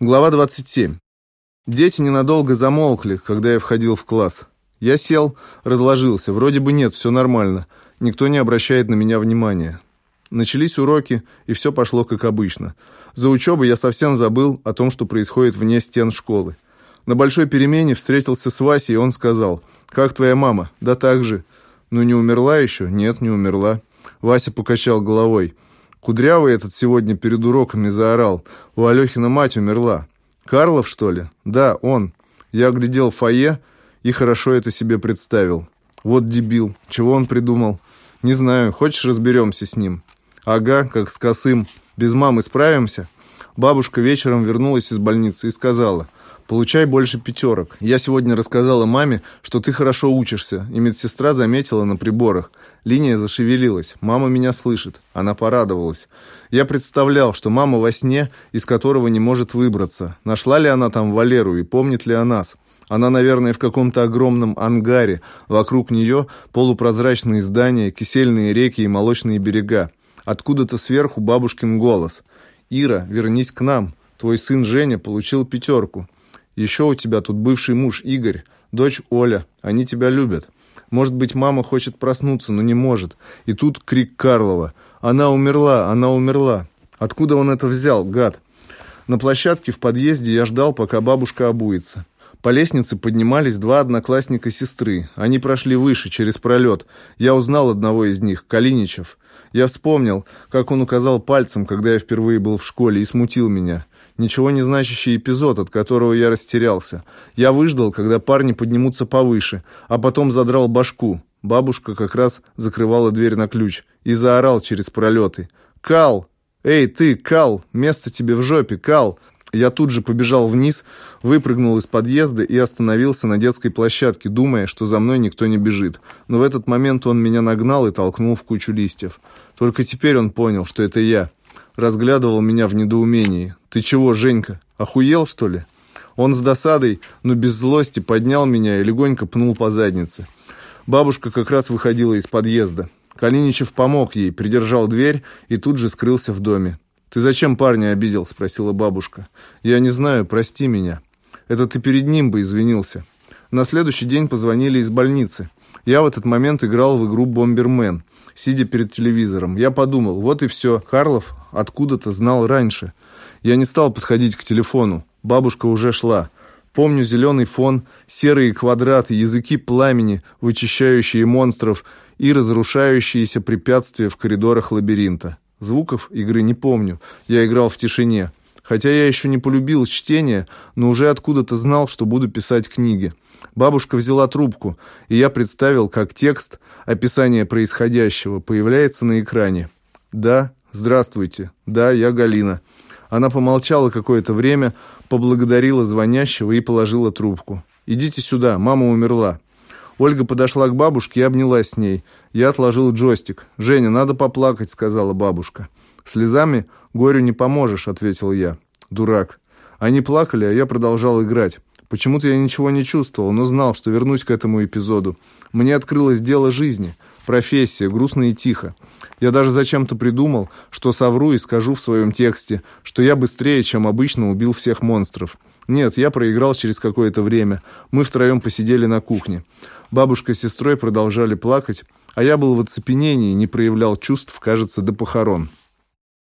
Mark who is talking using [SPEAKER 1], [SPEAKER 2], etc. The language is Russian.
[SPEAKER 1] Глава 27. Дети ненадолго замолкли, когда я входил в класс. Я сел, разложился. Вроде бы нет, все нормально. Никто не обращает на меня внимания. Начались уроки, и все пошло как обычно. За учебой я совсем забыл о том, что происходит вне стен школы. На большой перемене встретился с Васей, и он сказал, «Как твоя мама?» «Да так же». «Ну не умерла еще?» «Нет, не умерла». Вася покачал головой. Кудрявый этот сегодня перед уроками заорал. У Алехина мать умерла. Карлов, что ли? Да, он. Я глядел фойе и хорошо это себе представил. Вот дебил. Чего он придумал? Не знаю. Хочешь, разберемся с ним? Ага, как с косым. Без мамы справимся? Бабушка вечером вернулась из больницы и сказала – Получай больше пятерок. Я сегодня рассказала маме, что ты хорошо учишься, и медсестра заметила на приборах. Линия зашевелилась. Мама меня слышит. Она порадовалась. Я представлял, что мама во сне, из которого не может выбраться. Нашла ли она там Валеру и помнит ли о нас? Она, наверное, в каком-то огромном ангаре. Вокруг нее полупрозрачные здания, кисельные реки и молочные берега. Откуда-то сверху бабушкин голос. «Ира, вернись к нам. Твой сын Женя получил пятерку. Еще у тебя тут бывший муж Игорь, дочь Оля. Они тебя любят. Может быть, мама хочет проснуться, но не может. И тут крик Карлова. Она умерла, она умерла. Откуда он это взял, гад? На площадке в подъезде я ждал, пока бабушка обуется. По лестнице поднимались два одноклассника сестры. Они прошли выше, через пролет. Я узнал одного из них, Калиничев. Я вспомнил, как он указал пальцем, когда я впервые был в школе, и смутил меня ничего не значащий эпизод, от которого я растерялся. Я выждал, когда парни поднимутся повыше, а потом задрал башку. Бабушка как раз закрывала дверь на ключ и заорал через пролеты. «Кал! Эй, ты, Кал! Место тебе в жопе, Кал!» Я тут же побежал вниз, выпрыгнул из подъезда и остановился на детской площадке, думая, что за мной никто не бежит. Но в этот момент он меня нагнал и толкнул в кучу листьев. Только теперь он понял, что это я разглядывал меня в недоумении. «Ты чего, Женька, охуел, что ли?» Он с досадой, но без злости поднял меня и легонько пнул по заднице. Бабушка как раз выходила из подъезда. Калиничев помог ей, придержал дверь и тут же скрылся в доме. «Ты зачем парня обидел?» – спросила бабушка. «Я не знаю, прости меня. Это ты перед ним бы извинился». На следующий день позвонили из больницы. Я в этот момент играл в игру «Бомбермен», сидя перед телевизором. Я подумал, вот и все, Карлов откуда-то знал раньше. Я не стал подходить к телефону. Бабушка уже шла. Помню зеленый фон, серые квадраты, языки пламени, вычищающие монстров и разрушающиеся препятствия в коридорах лабиринта. Звуков игры не помню. Я играл в тишине. Хотя я еще не полюбил чтение, но уже откуда-то знал, что буду писать книги. Бабушка взяла трубку, и я представил, как текст, описание происходящего, появляется на экране. «Да, здравствуйте. Да, я Галина». Она помолчала какое-то время, поблагодарила звонящего и положила трубку. «Идите сюда, мама умерла». Ольга подошла к бабушке и обнялась с ней. Я отложил джойстик. «Женя, надо поплакать», — сказала бабушка. «Слезами горю не поможешь», — ответил я. «Дурак». Они плакали, а я продолжал играть. Почему-то я ничего не чувствовал, но знал, что вернусь к этому эпизоду. Мне открылось дело жизни, профессия, грустно и тихо. Я даже зачем-то придумал, что совру и скажу в своем тексте, что я быстрее, чем обычно, убил всех монстров. Нет, я проиграл через какое-то время. Мы втроем посидели на кухне. Бабушка с сестрой продолжали плакать, а я был в оцепенении и не проявлял чувств, кажется, до похорон.